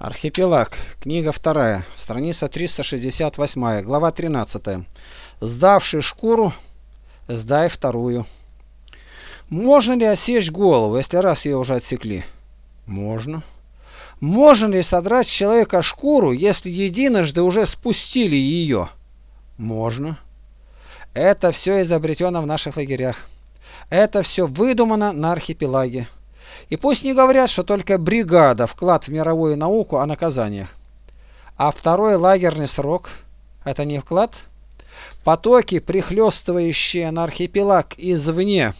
Архипелаг. Книга вторая. Страница 368. Глава 13. Сдавший шкуру, сдай вторую. Можно ли осечь голову, если раз ее уже отсекли? Можно. Можно ли содрать с человека шкуру, если единожды уже спустили ее? Можно. Это все изобретено в наших лагерях. Это все выдумано на архипелаге. И пусть не говорят, что только бригада вклад в мировую науку о наказаниях. А второй лагерный срок – это не вклад? Потоки, прихлестывающие на архипелаг извне,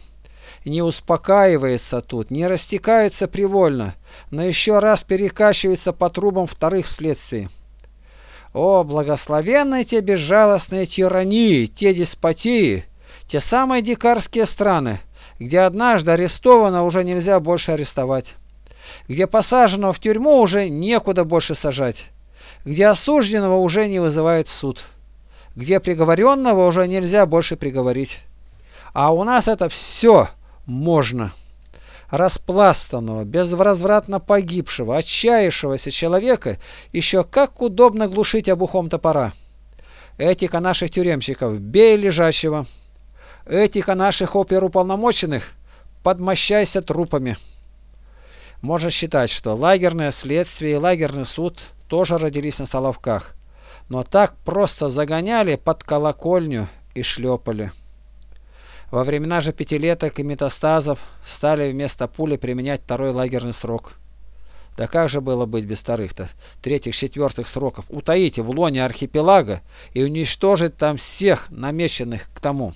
не успокаиваются тут, не растекаются привольно, но еще раз перекачиваются по трубам вторых следствий. О, благословенные те безжалостные тирании, те деспотии, те самые дикарские страны, где однажды арестовано уже нельзя больше арестовать, где посаженного в тюрьму уже некуда больше сажать, где осужденного уже не вызывают в суд, где приговоренного уже нельзя больше приговорить. А у нас это все можно. Распластанного, безвозвратно погибшего, отчаявшегося человека еще как удобно глушить обухом топора. Этика наших тюремщиков, бей лежащего этих а наших оперуполномоченных подмощайся трупами. Можно считать, что лагерное следствие и лагерный суд тоже родились на Соловках, но так просто загоняли под колокольню и шлепали. Во времена же пятилеток и метастазов стали вместо пули применять второй лагерный срок. Да как же было быть без вторых-то, третьих, четвертых сроков? Утаить в лоне архипелага и уничтожить там всех намеченных к тому.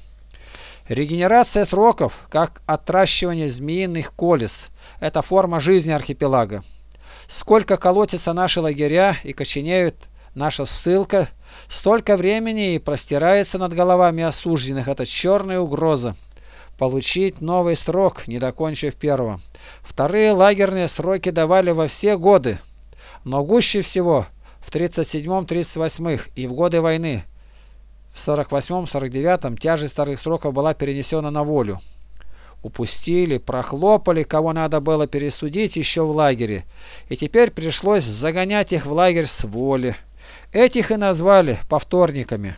Регенерация сроков, как отращивание змеиных колец, это форма жизни архипелага. Сколько колотятся наши лагеря и коченеют наша ссылка, столько времени и простирается над головами осужденных эта черная угроза. Получить новый срок, не докончив первого. Вторые лагерные сроки давали во все годы, но гуще всего в 37-38 и в годы войны в 48-49 тяжесть старых сроков была перенесена на волю. Упустили, прохлопали, кого надо было пересудить еще в лагере, и теперь пришлось загонять их в лагерь с воли. Этих и назвали повторниками.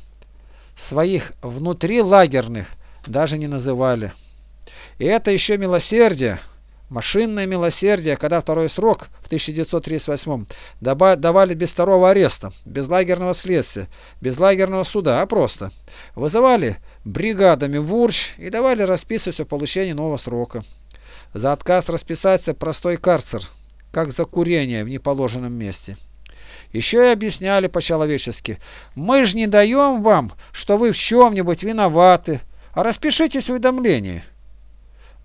Своих внутрилагерных даже не называли. И это еще милосердие, Машинное милосердие, когда второй срок в 1938 давали без второго ареста, без лагерного следствия, без лагерного суда, а просто. Вызывали бригадами в Урч и давали расписывать о получении нового срока. За отказ расписаться простой карцер, как за курение в неположенном месте. Еще и объясняли по-человечески. Мы же не даем вам, что вы в чем-нибудь виноваты, а распишитесь в уведомлении.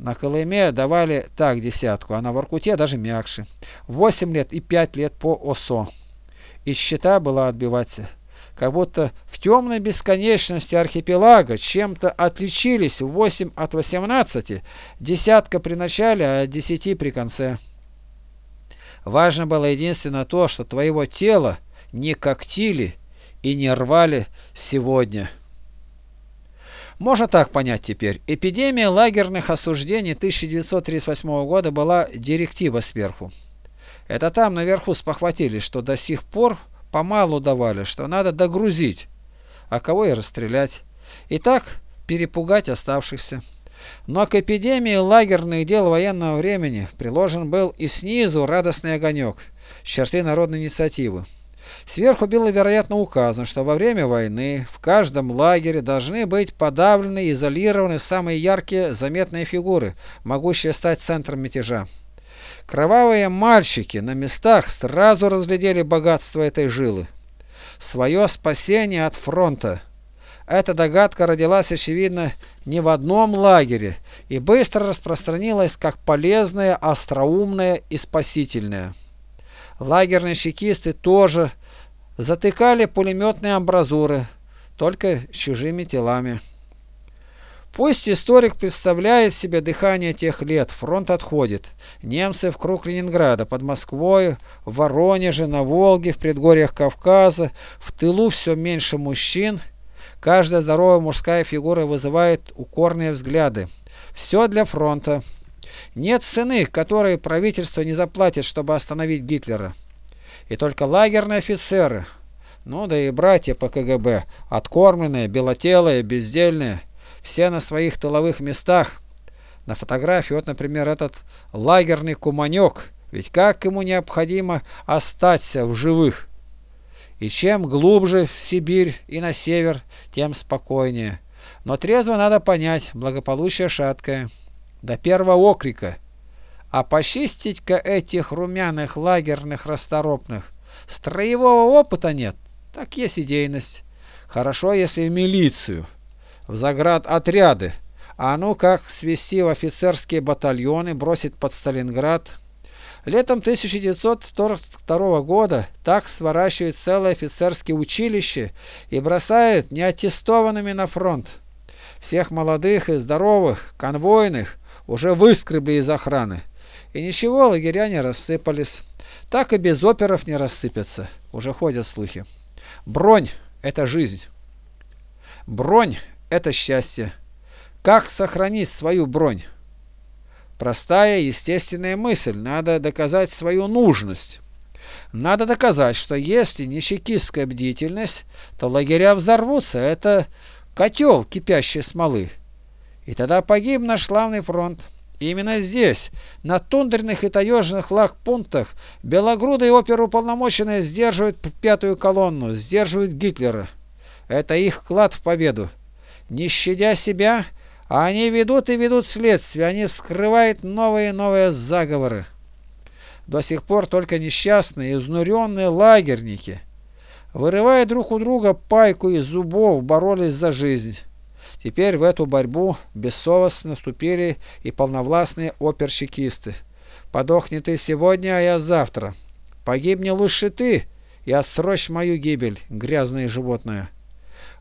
На Колыме давали так десятку, а на Воркуте даже мягче. Восемь лет и пять лет по ОСО. И счета была отбиваться. Как будто в темной бесконечности архипелага чем-то отличились 8 от 18, десятка при начале, а десяти при конце. Важно было единственно то, что твоего тела не когтили и не рвали сегодня. Можно так понять теперь. Эпидемия лагерных осуждений 1938 года была директива сверху. Это там наверху спохватились, что до сих пор помалу давали, что надо догрузить, а кого и расстрелять. И так перепугать оставшихся. Но к эпидемии лагерных дел военного времени приложен был и снизу радостный огонек, с черты народной инициативы. Сверху было, вероятно, указано, что во время войны в каждом лагере должны быть подавлены и изолированы самые яркие заметные фигуры, могущие стать центром мятежа. Кровавые мальчики на местах сразу разглядели богатство этой жилы. Свое спасение от фронта. Эта догадка родилась, очевидно, не в одном лагере и быстро распространилась как полезная, остроумная и спасительная. Лагерные чекисты тоже затыкали пулеметные амбразуры, только чужими телами. Пусть историк представляет себе дыхание тех лет, фронт отходит. Немцы в круг Ленинграда, под Москвой, в Воронеже, на Волге, в предгорьях Кавказа, в тылу все меньше мужчин. Каждая здоровая мужская фигура вызывает укорные взгляды. Все для фронта. Нет цены, которой правительство не заплатит, чтобы остановить Гитлера. И только лагерные офицеры, ну да и братья по КГБ, откормленные, белотелые, бездельные, все на своих тыловых местах. На фотографии вот, например, этот лагерный куманек, ведь как ему необходимо остаться в живых. И чем глубже в Сибирь и на север, тем спокойнее. Но трезво надо понять, благополучие шаткое. До первого окрика. А почистить-ка этих румяных лагерных расторопных. Строевого опыта нет, так есть идейность. Хорошо, если в милицию, в заград отряды. А ну как свести в офицерские батальоны, бросить под Сталинград. Летом 1942 года так сворачивают целое офицерское училище и бросают неаттестованными на фронт. Всех молодых и здоровых, конвойных, уже выскребли из охраны. И ничего, лагеря не рассыпались. Так и без оперов не рассыпятся. Уже ходят слухи. Бронь – это жизнь. Бронь – это счастье. Как сохранить свою бронь? Простая, естественная мысль. Надо доказать свою нужность. Надо доказать, что если не чекистская бдительность, то лагеря взорвутся. Это котел кипящей смолы. И тогда погиб наш славный фронт. И именно здесь, на тундренных и таежных лагпунктах, белогрудые оперуполномоченные сдерживают пятую колонну, сдерживают Гитлера. Это их вклад в победу. Не щадя себя, они ведут и ведут следствие, они вскрывают новые и новые заговоры. До сих пор только несчастные, изнуренные лагерники, вырывая друг у друга пайку из зубов, боролись за жизнь. Теперь в эту борьбу бессовестно вступили и полновластные оперщикисты. Подохни ты сегодня, а я завтра. Погибни лучше ты и отсрочь мою гибель, грязное животное.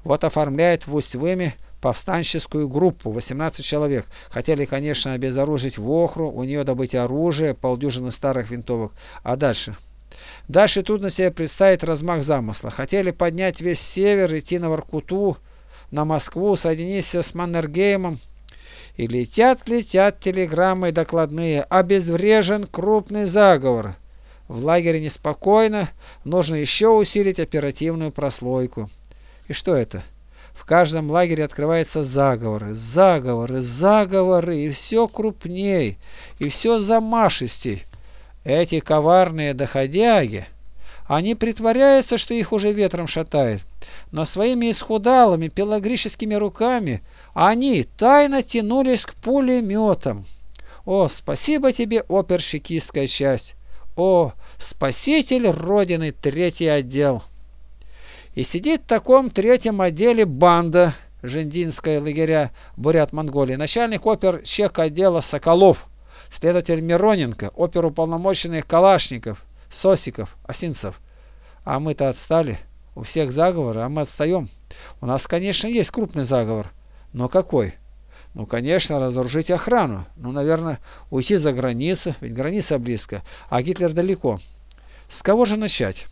Вот оформляет в Усть-Выме повстанческую группу, 18 человек. Хотели, конечно, обезоружить Вохру, у нее добыть оружие, полдюжины старых винтовок. А дальше? Дальше трудно себе представить размах замысла. Хотели поднять весь север, идти на Воркуту, на Москву, соединиться с Маннергеймом. И летят-летят телеграммы докладные. Обезврежен крупный заговор. В лагере неспокойно, нужно еще усилить оперативную прослойку. И что это? В каждом лагере открываются заговоры, заговоры, заговоры, и все крупней, и все замашистей. Эти коварные доходяги, они притворяются, что их уже ветром шатает но своими исхудалыми пелагрическими руками они тайно тянулись к пулеметам. О, спасибо тебе, оперщикистская часть! О, спаситель Родины, третий отдел! И сидит в таком третьем отделе банда Жендинская лагеря Бурят-Монголии, начальник опер чех отдела Соколов, следователь Мироненко, оперуполномоченных Калашников, Сосиков, Осинцев. А мы-то отстали. У всех заговоры, а мы отстаем. У нас, конечно, есть крупный заговор. Но какой? Ну, конечно, разоружить охрану. Ну, наверное, уйти за границу, ведь граница близко, а Гитлер далеко. С кого же начать?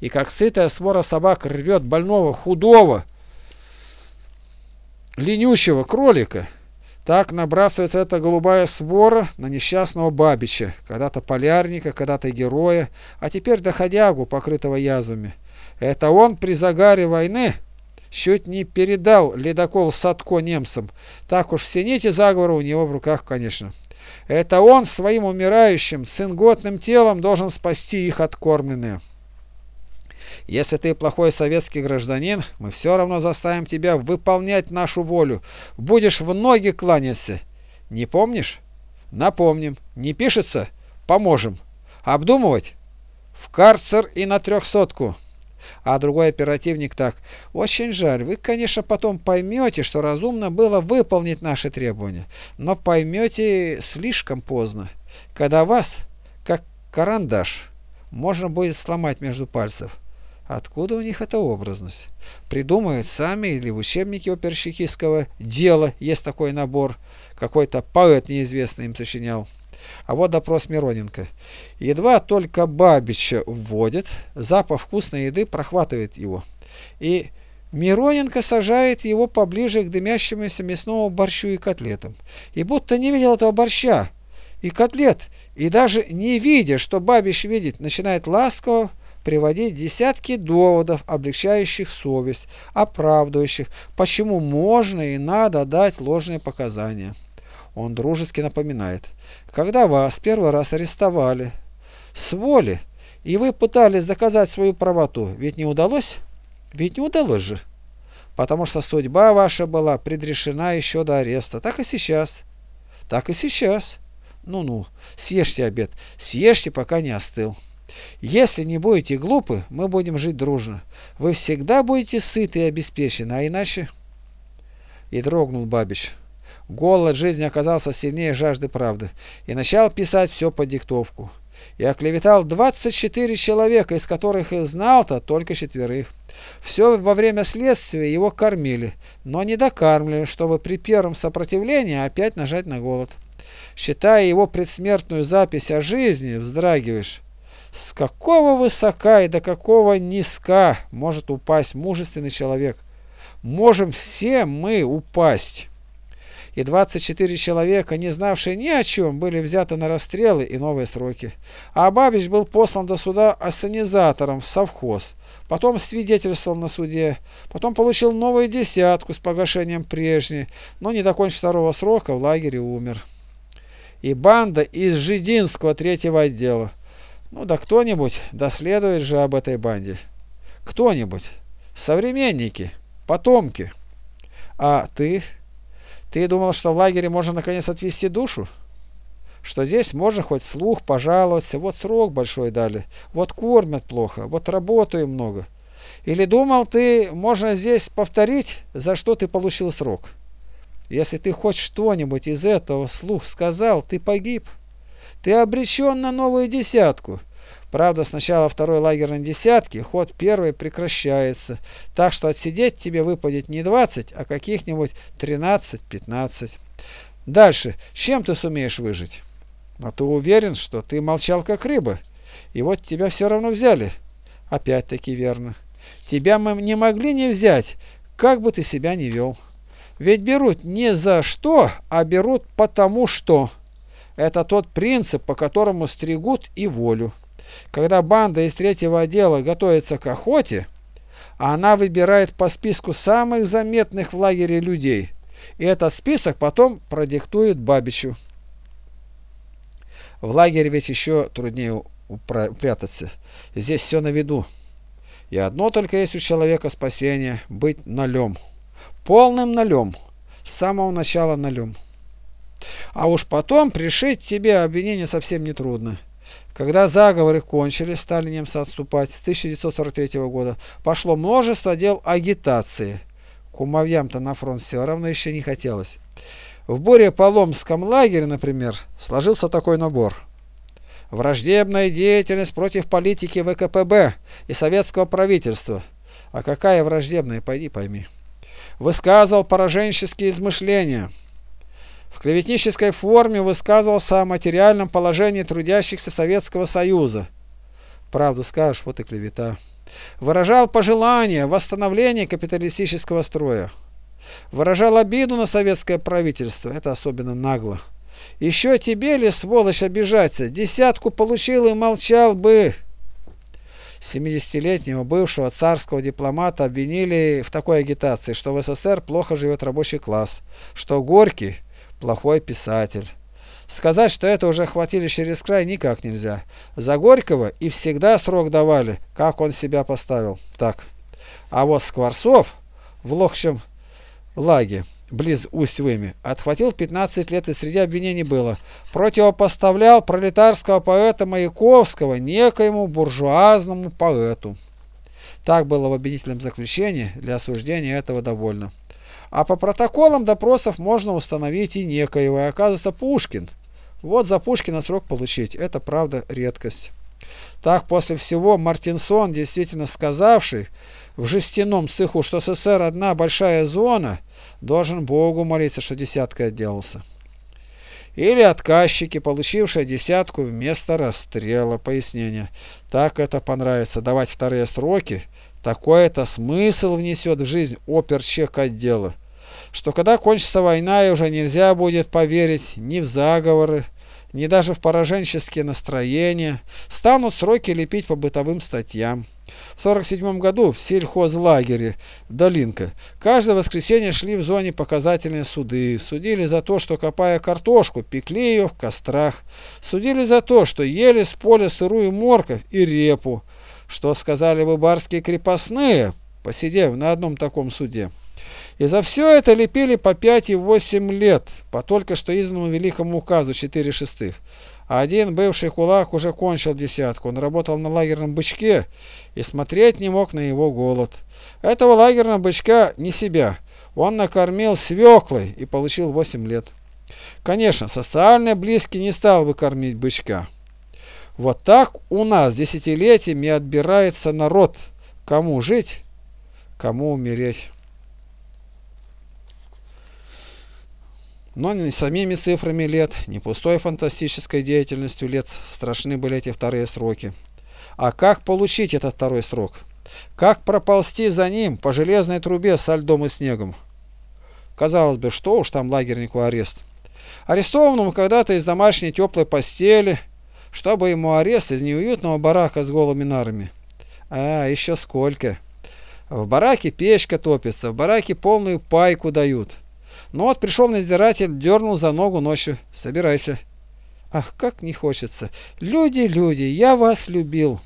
И как сытая свора собак рвет больного, худого, ленющего кролика, так набрасывается эта голубая свора на несчастного Бабича, когда-то полярника, когда-то героя, а теперь доходягу, покрытого язвами. Это он при загаре войны чуть не передал ледокол Садко немцам. Так уж все нити заговора у него в руках, конечно. Это он своим умирающим, сынготным телом должен спасти их откормленные. Если ты плохой советский гражданин, мы все равно заставим тебя выполнять нашу волю. Будешь в ноги кланяться. Не помнишь? Напомним. Не пишется? Поможем. Обдумывать? В карцер и на трехсотку. А другой оперативник так. Очень жаль, вы, конечно, потом поймете, что разумно было выполнить наши требования. Но поймете слишком поздно, когда вас, как карандаш, можно будет сломать между пальцев. Откуда у них эта образность? Придумают сами или в учебнике оперщикистского дела есть такой набор. Какой-то поэт неизвестный им сочинял. А вот допрос Мироненко. Едва только Бабича вводит, запах вкусной еды прохватывает его. И Мироненко сажает его поближе к дымящемуся мясному борщу и котлетам. И будто не видел этого борща и котлет, и даже не видя, что Бабич видит, начинает ласково приводить десятки доводов, облегчающих совесть, оправдывающих, почему можно и надо дать ложные показания. Он дружески напоминает, когда вас первый раз арестовали с воли, и вы пытались доказать свою правоту, ведь не удалось? Ведь не удалось же. Потому что судьба ваша была предрешена еще до ареста. Так и сейчас. Так и сейчас. Ну-ну, съешьте обед. Съешьте, пока не остыл. Если не будете глупы, мы будем жить дружно. Вы всегда будете сыты и обеспечены, а иначе... И дрогнул Бабич. Голод жизни оказался сильнее жажды правды. И начал писать все по диктовку. И оклеветал 24 человека, из которых и знал-то только четверых. Все во время следствия его кормили, но не докармливали, чтобы при первом сопротивлении опять нажать на голод. Считая его предсмертную запись о жизни, вздрагиваешь. С какого высока и до какого низка может упасть мужественный человек? Можем все мы упасть. И 24 человека, не знавшие ни о чем, были взяты на расстрелы и новые сроки. А Бабич был послан до суда ассанизатором в совхоз. Потом свидетельствовал на суде. Потом получил новую десятку с погашением прежней, но не докончив второго срока в лагере умер. И банда из Жидинского третьего отдела. Ну да кто-нибудь доследует же об этой банде. Кто-нибудь. Современники. Потомки. А ты? Ты думал, что в лагере можно наконец отвести душу? Что здесь можно хоть слух пожаловаться, вот срок большой дали, вот кормят плохо, вот работаю много. Или думал ты, можно здесь повторить, за что ты получил срок? Если ты хоть что-нибудь из этого слух сказал, ты погиб. Ты обречен на новую десятку. Правда, сначала второй лагерной десятки, ход первой прекращается, так что отсидеть тебе выпадет не 20, а каких-нибудь 13-15. Дальше, чем ты сумеешь выжить? А ты уверен, что ты молчал как рыба, и вот тебя все равно взяли. Опять-таки верно. Тебя мы не могли не взять, как бы ты себя не вел. Ведь берут не за что, а берут потому что. Это тот принцип, по которому стригут и волю. Когда банда из третьего отдела готовится к охоте, она выбирает по списку самых заметных в лагере людей. И этот список потом продиктует Бабичу. В лагере ведь еще труднее прятаться. Здесь все на виду. И одно только есть у человека спасение – быть налем полным налем, с самого начала налем. А уж потом пришить тебе обвинение совсем нетрудно. Когда заговоры кончились, стали немцы отступать, с 1943 года пошло множество дел агитации. Кумовьям-то на фронт все равно еще не хотелось. В Боре-Поломском лагере, например, сложился такой набор. Враждебная деятельность против политики ВКПБ и советского правительства. А какая враждебная, пойди пойми высказывал пораженческие измышления. Клеветнической форме высказывался о материальном положении трудящихся Советского Союза. Правду скажешь, вот и клевета. Выражал пожелание восстановления капиталистического строя. Выражал обиду на советское правительство. Это особенно нагло. Еще тебе ли, сволочь, обижаться? Десятку получил и молчал бы. 70-летнего бывшего царского дипломата обвинили в такой агитации, что в СССР плохо живет рабочий класс, что Горький – плохой писатель. Сказать, что это уже охватили через край, никак нельзя. За Горького и всегда срок давали, как он себя поставил. Так. А вот Скворцов в Лохчем лаге близ Усть-Выми, отхватил 15 лет и среди обвинений было. Противопоставлял пролетарского поэта Маяковского некоему буржуазному поэту. Так было в обвинительном заключении, для осуждения этого довольно. А по протоколам допросов можно установить и некоего, и оказывается Пушкин. Вот за Пушкина срок получить, это правда редкость. Так после всего Мартинсон, действительно сказавший, в жестяном цеху, что СССР одна большая зона, должен Богу молиться, что десяткой отделался. Или отказчики, получившие десятку вместо расстрела. Пояснение. Так это понравится. Давать вторые сроки. Такой это смысл внесет в жизнь оперчек отдела. Что когда кончится война и уже нельзя будет поверить ни в заговоры, ни даже в пораженческие настроения, станут сроки лепить по бытовым статьям. В 1947 году в сельхозлагере Долинка каждое воскресенье шли в зоне показательные суды. Судили за то, что копая картошку, пекли ее в кострах. Судили за то, что ели с поля сырую морковь и репу. Что сказали бы барские крепостные, посидев на одном таком суде. И за все это лепили по 5 и 8 лет, по только что изданному великому указу 4 шестых. Один бывший кулак уже кончил десятку. Он работал на лагерном бычке и смотреть не мог на его голод. Этого лагерного бычка не себя. Он накормил свеклой и получил 8 лет. Конечно, социально близкий не стал бы кормить бычка. Вот так у нас десятилетиями отбирается народ. Кому жить, кому умереть. Но не самими цифрами лет, не пустой фантастической деятельностью лет страшны были эти вторые сроки. А как получить этот второй срок? Как проползти за ним по железной трубе со льдом и снегом? Казалось бы, что уж там лагернику арест. Арестованному когда-то из домашней теплой постели, чтобы ему арест из неуютного барака с голыми нарами. А, еще сколько. В бараке печка топится, в бараке полную пайку дают. Ну вот пришел надзиратель, дернул за ногу ночью. Собирайся. Ах, как не хочется. Люди, люди, я вас любил.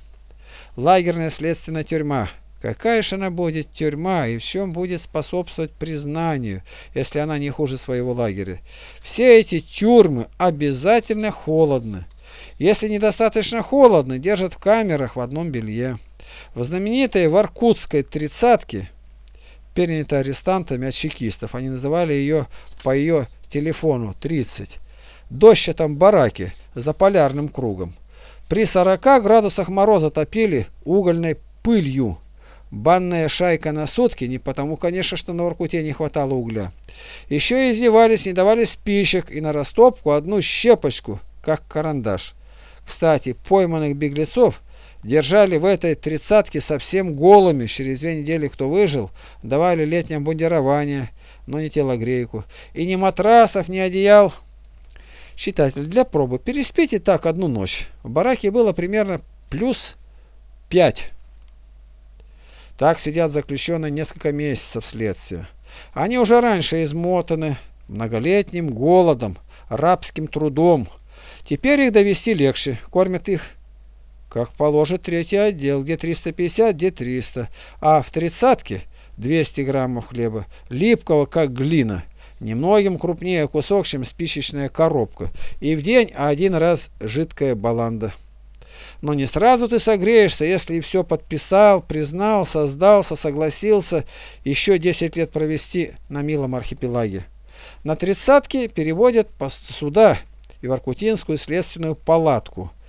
Лагерная следственная тюрьма. Какая же она будет тюрьма и в чем будет способствовать признанию, если она не хуже своего лагеря? Все эти тюрьмы обязательно холодны. Если недостаточно холодно, держат в камерах в одном белье. В знаменитой Воркутской тридцатке перенята арестантами от чекистов. Они называли ее по ее телефону 30. Дождь там бараки за полярным кругом. При 40 градусах мороза топили угольной пылью. Банная шайка на сутки, не потому, конечно, что на Воркуте не хватало угля. Еще издевались, не давали спичек и на растопку одну щепочку, как карандаш. Кстати, пойманных беглецов Держали в этой тридцатке совсем голыми. Через две недели, кто выжил, давали летнее бундирование, но не телогрейку. И ни матрасов, ни одеял. Читатель, для пробы, переспите так одну ночь. В бараке было примерно плюс пять. Так сидят заключенные несколько месяцев следствия. Они уже раньше измотаны многолетним голодом, рабским трудом. Теперь их довести легче, кормят их как положит третий отдел, где 350, где 300, а в тридцатке 200 граммов хлеба, липкого, как глина, немногим крупнее кусок, чем спичечная коробка, и в день один раз жидкая баланда. Но не сразу ты согреешься, если все подписал, признал, создался, согласился еще 10 лет провести на милом архипелаге. На тридцатке переводят по суда и в Аркутинскую следственную палатку –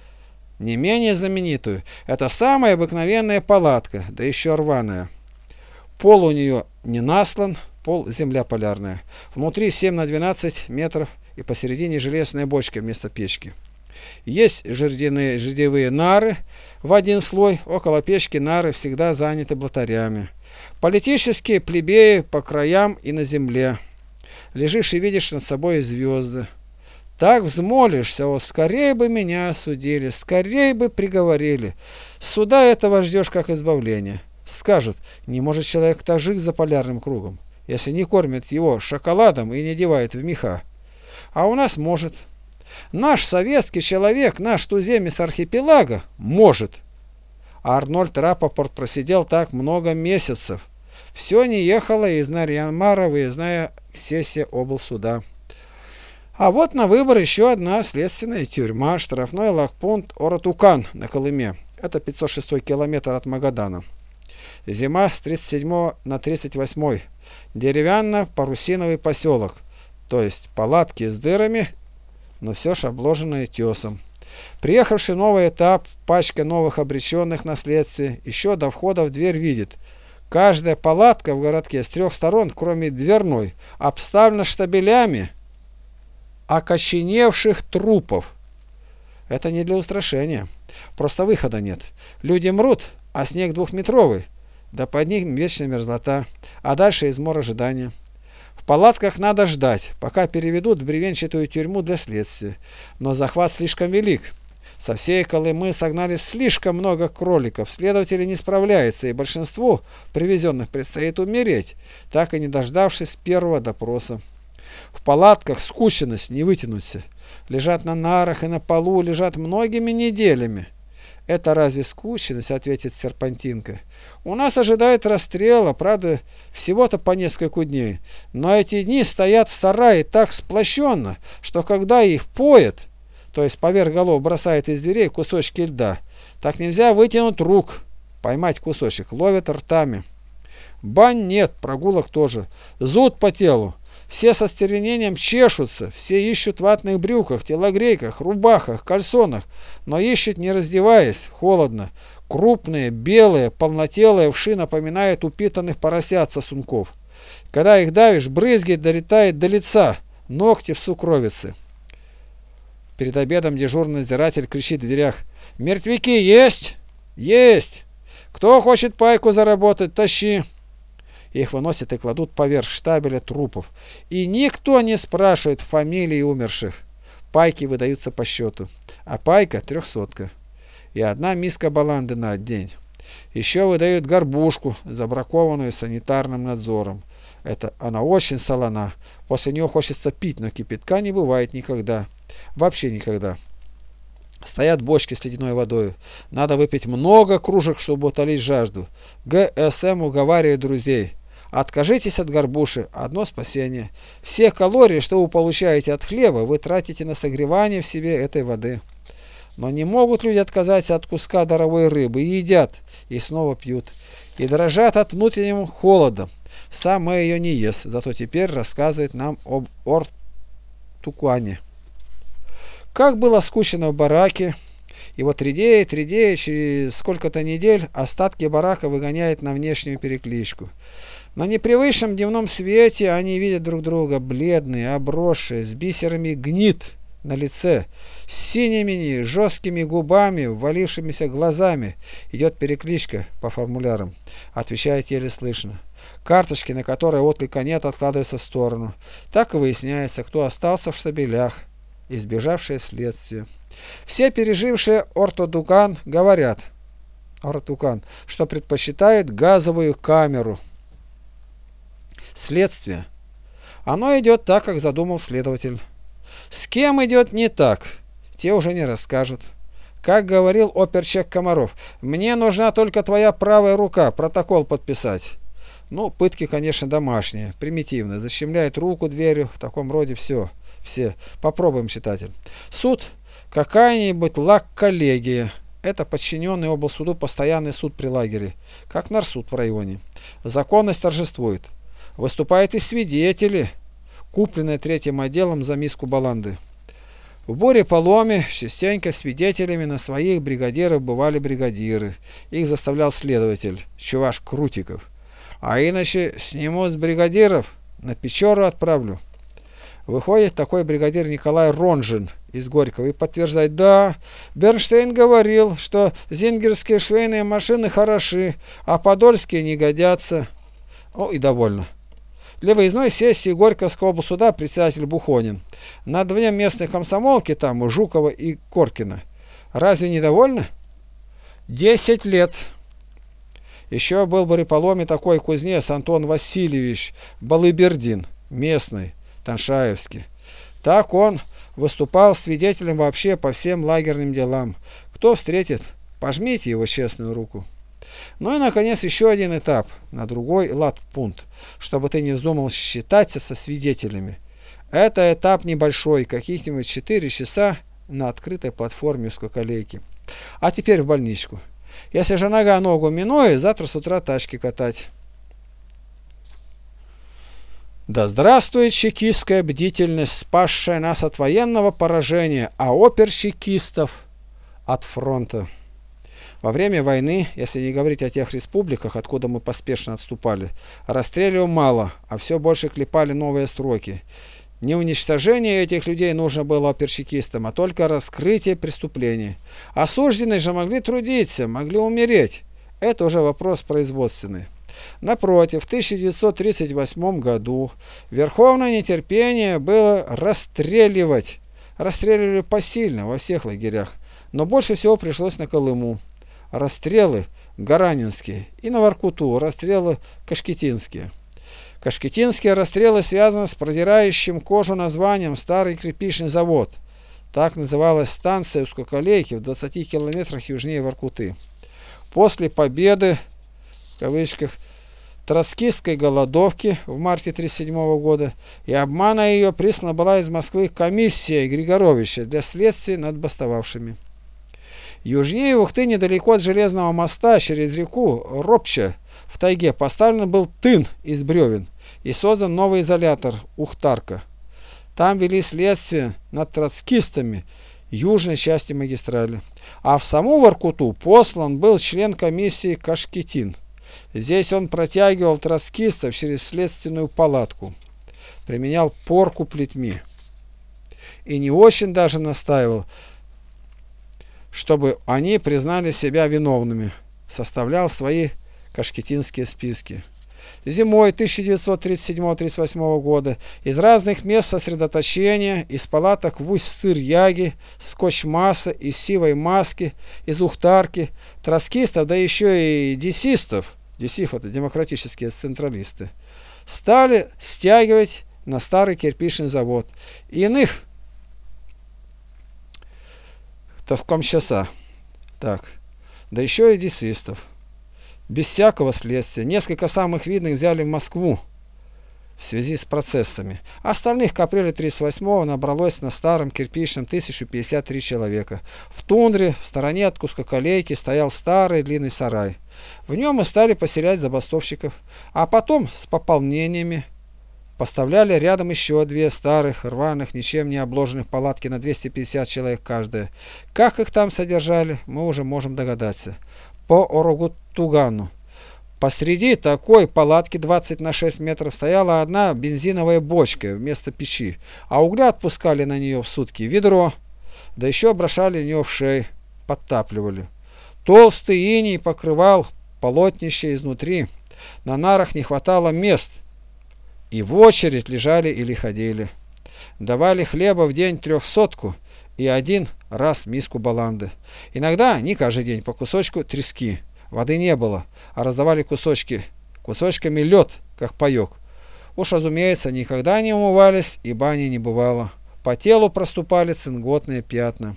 не менее знаменитую. Это самая обыкновенная палатка, да еще рваная. Пол у нее не наслан, пол земля полярная. Внутри 7 на 12 метров и посередине железная бочка вместо печки. Есть жердяные, жердевые нары в один слой, около печки нары всегда заняты блатарями. Политические плебеи по краям и на земле. Лежишь и видишь над собой звезды. Так взмолишься, о, скорее бы меня осудили, скорее бы приговорили. Суда этого ждешь как избавления. Скажут, не может человек так жить за полярным кругом, если не кормят его шоколадом и не одевают в меха. А у нас может. Наш советский человек, наш туземец архипелага, может. А Арнольд Рапопорт просидел так много месяцев. Все не ехало из Нарьямара, выездная сессия облсуда. А вот на выбор еще одна следственная тюрьма, штрафной лагпункт Оратукан на Колыме. Это 506 километр от Магадана. Зима с 37 на 38. Деревянно-парусиновый поселок. То есть палатки с дырами, но все же обложенные тесом. Приехавший новый этап, пачка новых обреченных на следствие, еще до входа в дверь видит. Каждая палатка в городке с трех сторон, кроме дверной, обставлена штабелями, окоченевших трупов. Это не для устрашения. Просто выхода нет. Люди мрут, а снег двухметровый. Да под ним вечная мерзлота. А дальше измор ожидания. В палатках надо ждать, пока переведут в бревенчатую тюрьму для следствия. Но захват слишком велик. Со всей Колымы согнали слишком много кроликов, следователи не справляются, и большинству привезенных предстоит умереть, так и не дождавшись первого допроса. В палатках скученность не вытянуться. Лежат на нарах и на полу, лежат многими неделями. Это разве скученность, ответит Серпантинка. У нас ожидает расстрела, правда, всего-то по несколько дней. Но эти дни стоят в сарае так сплощенно, что когда их поят, то есть поверх голов бросает из дверей кусочки льда, так нельзя вытянуть рук, поймать кусочек, ловят ртами. Бань нет, прогулок тоже. Зуд по телу. Все со стервенением чешутся, все ищут ватных брюках, телогрейках, рубахах, кальсонах, но ищут не раздеваясь, холодно. Крупные, белые, полнотелые вши напоминают упитанных поросят сосунков. Когда их давишь, брызги долетают до лица, ногти в сукровице. Перед обедом дежурный надзиратель кричит в дверях. «Мертвяки есть? Есть! Кто хочет пайку заработать, тащи!» Их выносят и кладут поверх штабеля трупов. И никто не спрашивает фамилии умерших. Пайки выдаются по счету. А пайка – трехсотка. И одна миска баланды на день. Еще выдают горбушку, забракованную санитарным надзором. Это она очень солона. После нее хочется пить, но кипятка не бывает никогда. Вообще никогда. Стоят бочки с ледяной водой. Надо выпить много кружек, чтобы утолить жажду. ГСМ уговаривает друзей. Откажитесь от горбуши. Одно спасение. Все калории, что вы получаете от хлеба, вы тратите на согревание в себе этой воды. Но не могут люди отказаться от куска даровой рыбы. И едят, и снова пьют. И дрожат от внутреннего холода. Сам ее не ест, зато теперь рассказывает нам об Ортукуане. Как было скучно в бараке, и вот редеет, редеет, через сколько-то недель остатки барака выгоняет на внешнюю перекличку. На непривычном дневном свете они видят друг друга, бледные, обросшие, с бисерами гнит на лице, с синими жесткими губами, ввалившимися глазами. Идет перекличка по формулярам. Отвечает еле слышно. Карточки, на которые отклика нет, откладываются в сторону. Так и выясняется, кто остался в штабелях избежавшие следствия. Все пережившие ортодукан говорят, ортодукан, что предпочитают газовую камеру. Следствие. Оно идет так, как задумал следователь. С кем идет не так, те уже не расскажут. Как говорил оперчик Комаров, мне нужна только твоя правая рука, протокол подписать. Ну, пытки, конечно, домашние, примитивные, защемляют руку дверью, в таком роде все все. Попробуем, читатель. Суд – какая-нибудь лак-коллегия. Это подчиненный облсуду постоянный суд при лагере, как нарсуд в районе. Законность торжествует. Выступают и свидетели, купленные третьим отделом за миску баланды. В буре-поломе частенько свидетелями на своих бригадиров бывали бригадиры. Их заставлял следователь, чуваш Крутиков. А иначе сниму с бригадиров, на Печору отправлю. Выходит такой бригадир Николай Ронжин из Горького и подтверждает, да, Бернштейн говорил, что зингерские швейные машины хороши, а подольские не годятся. О, и довольно. Для выездной сессии Горьковского облсуда председатель Бухонин. На две местных комсомолки там, Жукова и Коркина. Разве недовольны? Десять лет. Еще был бы Риполоме такой кузнец Антон Васильевич Балыбердин, местный. Таншаевске. Так он выступал свидетелем вообще по всем лагерным делам. Кто встретит, пожмите его честную руку. Ну и, наконец, еще один этап, на другой лад-пункт, чтобы ты не вздумал считаться со свидетелями. Это этап небольшой, каких-нибудь 4 часа на открытой платформе узкоколейки. А теперь в больничку. Если же нога ногу минует, завтра с утра тачки катать. Да здравствует чекистская бдительность, спасшая нас от военного поражения, а опер чекистов от фронта. Во время войны, если не говорить о тех республиках, откуда мы поспешно отступали, расстреливал мало, а все больше клепали новые сроки. Не уничтожение этих людей нужно было оперчекистам, а только раскрытие преступлений. Осужденные же могли трудиться, могли умереть. Это уже вопрос производственный. Напротив, в 1938 году верховное нетерпение было расстреливать. Расстреливали посильно во всех лагерях, но больше всего пришлось на Колыму. Расстрелы Гаранинские и на Воркуту расстрелы Кашкетинские. Кашкетинские расстрелы связаны с продирающим кожу названием «Старый крепичный завод». Так называлась станция узкоколейки в 20 километрах южнее Воркуты. После победы, в кавычках, троцкистской голодовки в марте 1937 года и обмана ее прислана была из Москвы комиссия Григоровича для следствия над бастовавшими. Южнее Ухты, недалеко от железного моста через реку Ропча, в тайге поставлен был тын из бревен и создан новый изолятор Ухтарка. Там вели следствие над троцкистами южной части магистрали. А в саму Воркуту послан был член комиссии Кашкетин. Здесь он протягивал троцкистов через следственную палатку, применял порку плетьми и не очень даже настаивал, чтобы они признали себя виновными, составлял свои кашкетинские списки. Зимой 1937-1938 года из разных мест сосредоточения, из палаток в Усть-Сыр-Яги, Скотч-Масса, из Сивой Маски, из Ухтарки, троцкистов, да еще и десистов, десив это демократические централисты, стали стягивать на старый кирпичный завод. Иных Товкомчаса. Так. Да еще и десистов. Без всякого следствия. Несколько самых видных взяли в Москву в связи с процессами. Остальных к апрелю 38 набралось на старом кирпичном 1053 человека. В тундре, в стороне от кускоколейки, стоял старый длинный сарай. В нем и стали поселять забастовщиков. А потом с пополнениями Поставляли рядом еще две старых, рваных, ничем не обложенных палатки на 250 человек каждая. Как их там содержали, мы уже можем догадаться. По Орогутугану. Посреди такой палатки 20 на 6 метров стояла одна бензиновая бочка вместо печи, а угля отпускали на нее в сутки ведро, да еще бросали в нее в шею, подтапливали. Толстый иней покрывал полотнище изнутри, на нарах не хватало мест – и в очередь лежали или ходили. Давали хлеба в день трехсотку и один раз миску баланды. Иногда, не каждый день, по кусочку трески. Воды не было, а раздавали кусочки, кусочками лед, как паек. Уж, разумеется, никогда не умывались и бани не бывало. По телу проступали цинготные пятна.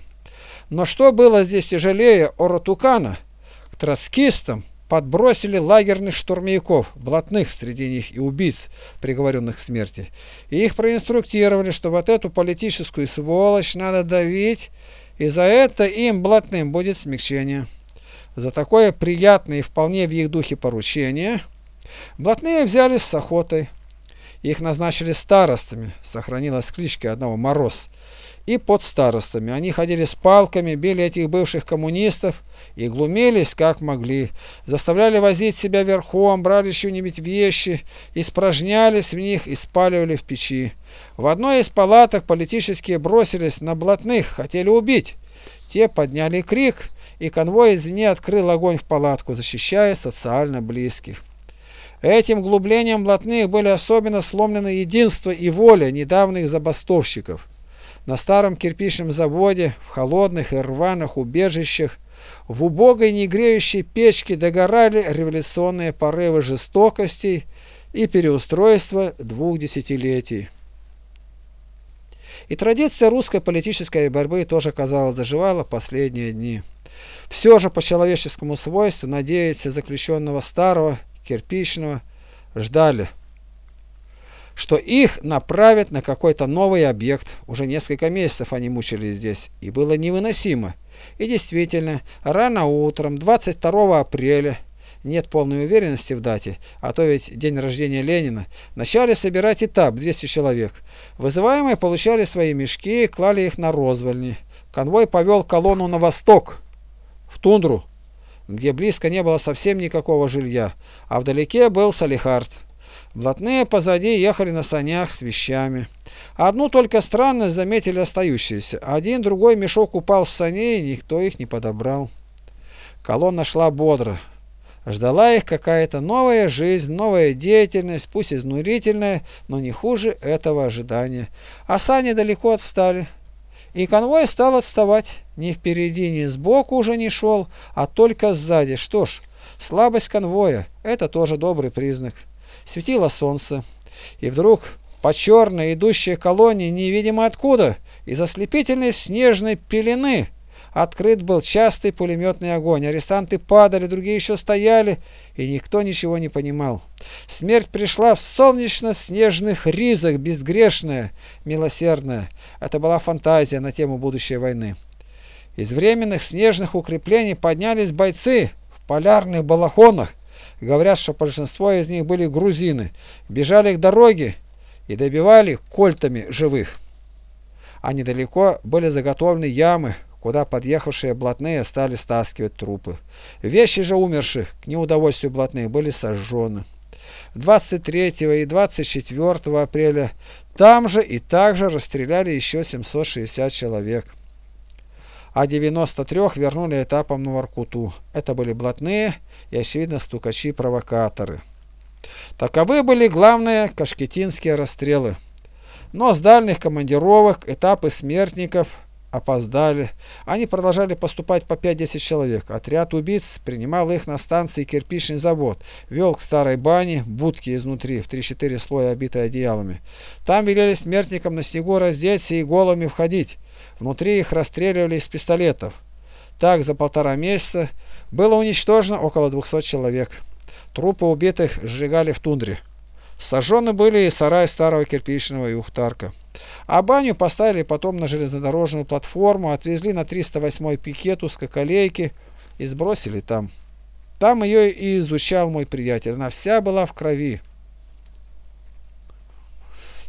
Но что было здесь тяжелее Оротукана? К троцкистам подбросили лагерных штурмовиков, блатных среди них и убийц, приговоренных к смерти. И их проинструктировали, что вот эту политическую сволочь надо давить, и за это им, блатным, будет смягчение. За такое приятное и вполне в их духе поручение блатные взялись с охотой. Их назначили старостами, сохранилась кличка одного Мороз – и под старостами. Они ходили с палками, били этих бывших коммунистов и глумились как могли. Заставляли возить себя верхом, брали что-нибудь вещи, испражнялись в них и спаливали в печи. В одной из палаток политические бросились на блатных, хотели убить. Те подняли крик, и конвой извне открыл огонь в палатку, защищая социально близких. Этим глублением блатных были особенно сломлены единство и воля недавних забастовщиков. На старом кирпичном заводе, в холодных и рваных убежищах, в убогой негреющей печке догорали революционные порывы жестокостей и переустройства двух десятилетий. И традиция русской политической борьбы тоже, казалось, доживала последние дни. Все же по человеческому свойству надеяться заключенного старого, кирпичного, ждали – что их направят на какой-то новый объект. Уже несколько месяцев они мучились здесь, и было невыносимо. И действительно, рано утром, 22 апреля, нет полной уверенности в дате, а то ведь день рождения Ленина, начали собирать этап 200 человек. Вызываемые получали свои мешки и клали их на розвольни. Конвой повел колонну на восток, в тундру, где близко не было совсем никакого жилья, а вдалеке был Салихард. Блатные позади ехали на санях с вещами. Одну только странность заметили остающиеся. Один другой мешок упал с саней, и никто их не подобрал. Колонна шла бодро. Ждала их какая-то новая жизнь, новая деятельность, пусть изнурительная, но не хуже этого ожидания. А сани далеко отстали. И конвой стал отставать. Ни впереди, ни сбоку уже не шел, а только сзади. Что ж, слабость конвоя – это тоже добрый признак. Светило солнце. И вдруг по черной идущей колонне невидимо откуда, из ослепительной снежной пелены – Открыт был частый пулеметный огонь. Арестанты падали, другие еще стояли, и никто ничего не понимал. Смерть пришла в солнечно-снежных ризах, безгрешная, милосердная. Это была фантазия на тему будущей войны. Из временных снежных укреплений поднялись бойцы в полярных балахонах. Говорят, что большинство из них были грузины. Бежали к дороге и добивали кольтами живых. А недалеко были заготовлены ямы, куда подъехавшие блатные стали стаскивать трупы. Вещи же умерших, к неудовольствию блатных, были сожжены. 23 и 24 апреля там же и также расстреляли еще 760 человек. А 93 вернули этапом на Воркуту. Это были блатные и, очевидно, стукачи-провокаторы. Таковы были главные кашкетинские расстрелы. Но с дальних командировок этапы смертников – опоздали. Они продолжали поступать по 5-10 человек. Отряд убийц принимал их на станции кирпичный завод, вел к старой бане, будки изнутри, в 3-4 слоя обитой одеялами. Там велели смертникам на снегу раздеться и голыми входить. Внутри их расстреливали из пистолетов. Так за полтора месяца было уничтожено около 200 человек. Трупы убитых сжигали в тундре. Сожжены были и сарай старого кирпичного юхтарка. А баню поставили потом на железнодорожную платформу, отвезли на 308-й пикет узкоколейки и сбросили там. Там ее и изучал мой приятель. Она вся была в крови.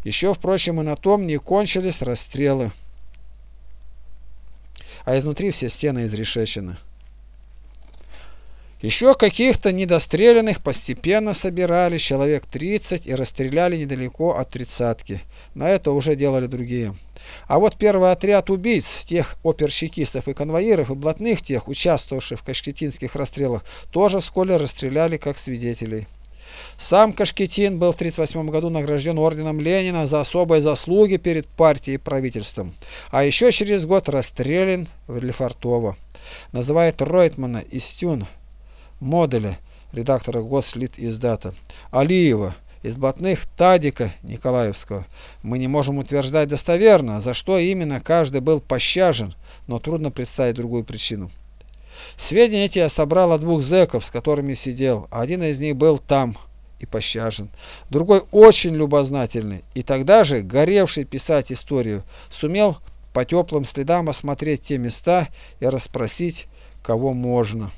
Еще, впрочем, и на том не кончились расстрелы. А изнутри все стены изрешечены. Еще каких-то недостреленных постепенно собирали, человек 30, и расстреляли недалеко от тридцатки. На это уже делали другие. А вот первый отряд убийц, тех оперщикистов и конвоиров, и блатных тех, участвовавших в кашкетинских расстрелах, тоже вскоре расстреляли как свидетелей. Сам Кашкетин был в 1938 году награжден орденом Ленина за особые заслуги перед партией и правительством, а еще через год расстрелян в Лефортово. Называет Ройтмана из Тюн Моделя, редактора Гослит издата, Алиева, из блатных Тадика Николаевского. Мы не можем утверждать достоверно, за что именно каждый был пощажен, но трудно представить другую причину. Сведения эти я собрал от двух зэков, с которыми сидел. Один из них был там и пощажен. Другой очень любознательный и тогда же, горевший писать историю, сумел по теплым следам осмотреть те места и расспросить, кого можно.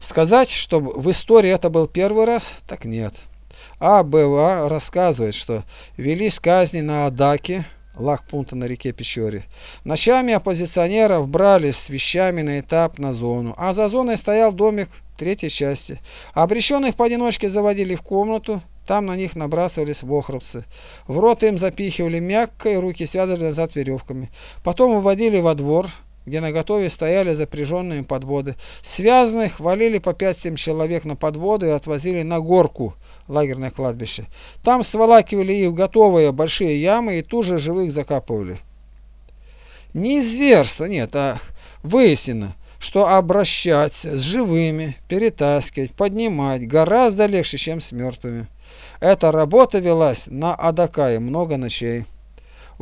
Сказать, что в истории это был первый раз, так нет. А. Б.В.А. рассказывает, что велись казни на Адаке, лагпунта на реке Печоре. Ночами оппозиционеров брали с вещами на этап на зону, а за зоной стоял домик третьей части. Обреченных поодиночке заводили в комнату, там на них набрасывались вохровцы. В рот им запихивали мягко и руки связывали назад веревками. Потом выводили во двор, где на готове стояли запряженные подводы. Связанных валили по 5-7 человек на подводы и отвозили на горку, лагерное кладбище. Там сволакивали их в готовые большие ямы и тут же живых закапывали. Не зверство, нет, а выяснено, что обращаться с живыми, перетаскивать, поднимать гораздо легче, чем с мертвыми. Эта работа велась на Адакае много ночей.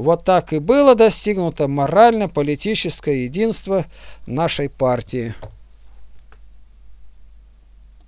Вот так и было достигнуто морально-политическое единство нашей партии.